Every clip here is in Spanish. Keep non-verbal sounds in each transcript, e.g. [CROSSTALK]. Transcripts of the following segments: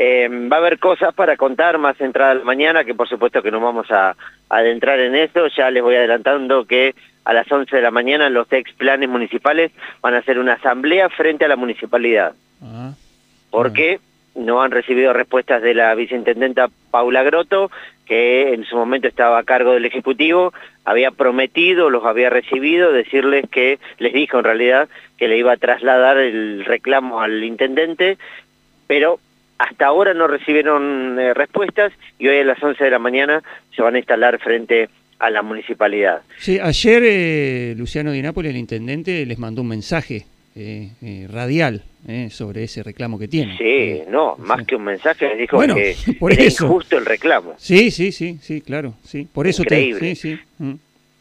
Eh, va a haber cosas para contar más entrada la mañana, que por supuesto que no vamos a, adentrar en eso. Ya les voy adelantando que a las 11 de la mañana los ex planes municipales van a hacer una asamblea frente a la municipalidad. Ah. ¿Por qué? no han recibido respuestas de la viceintendenta Paula Grotto, que en su momento estaba a cargo del Ejecutivo, había prometido, los había recibido, decirles que, les dijo en realidad, que le iba a trasladar el reclamo al intendente, pero hasta ahora no recibieron eh, respuestas y hoy a las 11 de la mañana se van a instalar frente a la municipalidad. Sí, ayer eh, Luciano Di Napoli, el intendente, les mandó un mensaje eh, eh, radial eh, sobre ese reclamo que tiene. Sí, no, más que un mensaje, les dijo que [LAUGHS] por era eso. injusto el reclamo. Sí, sí, sí, sí, claro, sí, por eso sí, sí. Mm.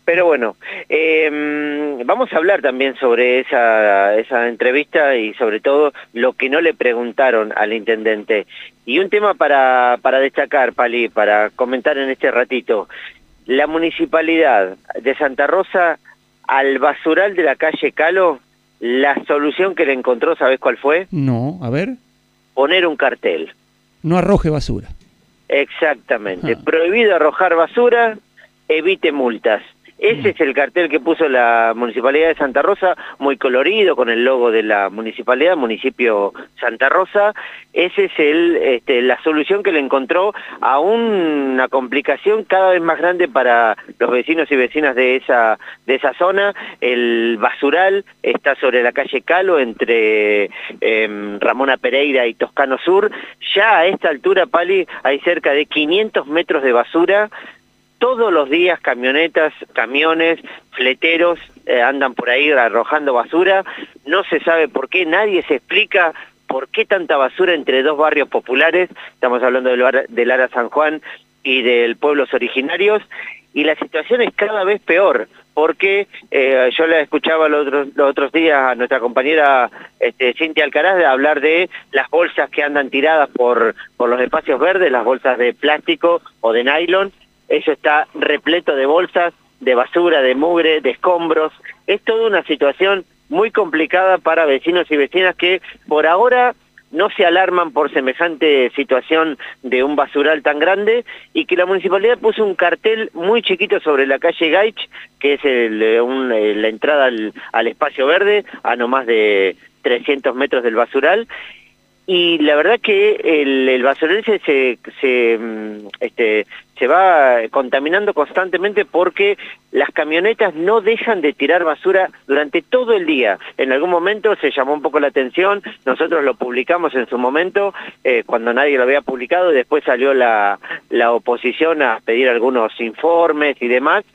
Pero bueno, em, vamos a hablar también sobre esa, esa entrevista y sobre todo lo que no le preguntaron al intendente. Y un tema para, para destacar, Pali, para comentar en este ratito. La municipalidad de Santa Rosa al basural de la calle Calo la solución que le encontró, ¿sabes cuál fue? No, a ver. Poner un cartel. No arroje basura. Exactamente. Prohibido arrojar basura, evite multas. Ese es el cartel que puso la Municipalidad de Santa Rosa, muy colorido, con el logo de la Municipalidad, Municipio Santa Rosa. Ese es el, este, la solución que le encontró a una complicación cada vez más grande para los vecinos y vecinas de esa, de esa zona. El basural está sobre la calle Calo, entre em, Ramona Pereira y Toscano Sur. Ya a esta altura, Pali, hay cerca de 500 metros de basura todos los días camionetas, camiones, fleteros eh, andan por ahí arrojando basura, no se sabe por qué, nadie se explica por qué tanta basura entre dos barrios populares, estamos hablando del, del Ara San Juan y del pueblos originarios, y la situación es cada vez peor, porque eh, yo la escuchaba los otros, los otros días a nuestra compañera este, Cintia Alcaraz hablar de las bolsas que andan tiradas por, por los espacios verdes, las bolsas de plástico o de nylon, eso está repleto de bolsas, de basura, de mugre, de escombros. Es toda una situación muy complicada para vecinos y vecinas que por ahora no se alarman por semejante situación de un basural tan grande y que la municipalidad puso un cartel muy chiquito sobre la calle Gaich, que es el, eh, la entrada al, al espacio verde, a no más de 300 metros del basural, y la verdad que el, el se, se, mm, este, se va contaminando constantemente porque las camionetas no dejan de tirar basura durante todo el día. En algún momento se llamó un poco la atención, nosotros lo publicamos en su momento, eh, cuando nadie lo había publicado, y después salió la, la oposición a pedir algunos informes y demás,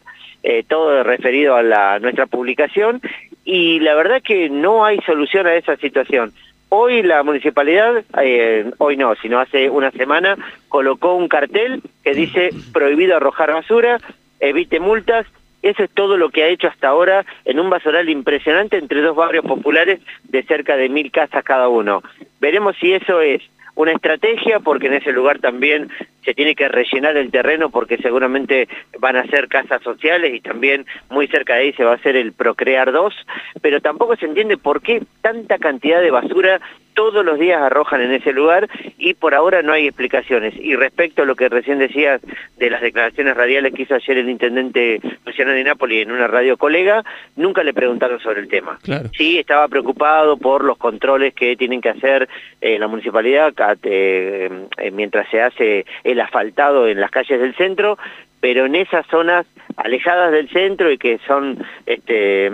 eh, todo referido a la, nuestra publicación, y la verdad que no hay solución a esa situación. Hoy la municipalidad, eh, hoy no, sino hace una semana, colocó un cartel que dice prohibido arrojar basura, evite multas, eso es todo lo que ha hecho hasta ahora en un basural impresionante entre dos barrios populares de cerca de mil casas cada uno. Veremos si eso es una estrategia porque en ese lugar también se tiene que rellenar el terreno porque seguramente van a ser casas sociales y también muy cerca de ahí se va a hacer el Procrear 2, pero tampoco se entiende por qué tanta cantidad de basura todos los días arrojan en ese lugar y por ahora no hay explicaciones. Y respecto a lo que recién decías de las declaraciones radiales que hizo ayer el intendente Luciano de Nápoli en una radio colega, nunca le preguntaron sobre el tema. Sí, estaba preocupado por los controles que tienen que hacer eh, la municipalidad eh, mientras se hace el asfaltado en las calles del centro, pero en esas zonas alejadas del centro y que son este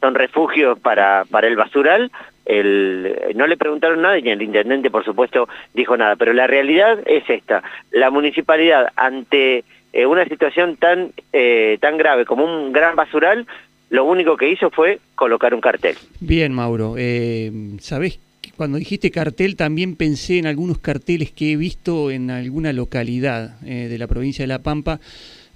son refugios para para el basural el, no le preguntaron nada y el intendente por supuesto dijo nada. Pero la realidad es esta. La municipalidad ante eh, una situación tan eh, tan grave como un gran basural lo único que hizo fue colocar un cartel. Bien Mauro eh, sabés cuando dijiste cartel también pensé en algunos carteles que he visto en alguna localidad eh, de la provincia de La Pampa,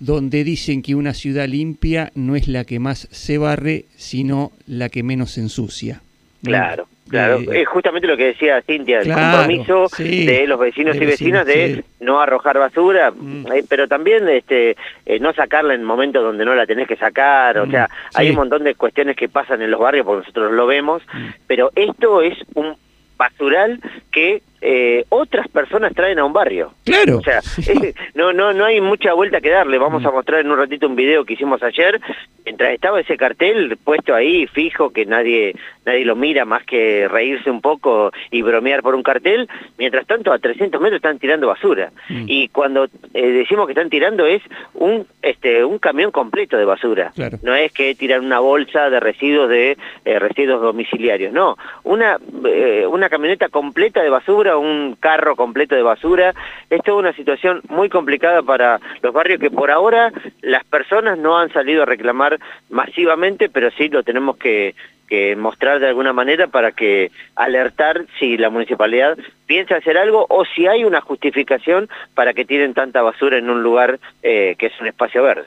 donde dicen que una ciudad limpia no es la que más se barre, sino la que menos se ensucia. Claro. Claro, eh, es justamente lo que decía Cintia, el compromiso de los vecinos y vecinas de no arrojar basura, mm. eh, pero también este no sacarla en momentos donde no la tenés que sacar, o mm, sea, hay un montón de cuestiones que pasan en los barrios porque nosotros lo vemos, mm. pero esto es un basural que eh, otras personas traen a un barrio. Claro. O sea, [LAUGHS] no, no, no hay mucha vuelta que darle. Vamos mm. a mostrar en un ratito un video que hicimos ayer. Mientras estaba ese cartel puesto ahí, fijo, que nadie, nadie lo mira más que reírse un poco y bromear por un cartel. Mientras tanto, a 300 metros están tirando basura. Mm. Y cuando eh, decimos que están tirando es un, este, un camión completo de basura. No es que tiran una bolsa de residuos de eh, residuos domiciliarios. No, una, una camioneta completa de basura, un carro completo de basura. Es toda una situación muy complicada para los barrios que por ahora las personas no han salido a reclamar masivamente, pero sí lo tenemos que, mostrar de alguna manera para que alertar si la municipalidad piensa hacer algo o si hay una justificación para que tiren tanta basura en un lugar eh, que es un espacio verde.